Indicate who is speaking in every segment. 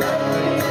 Speaker 1: Thank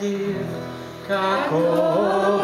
Speaker 1: give, kako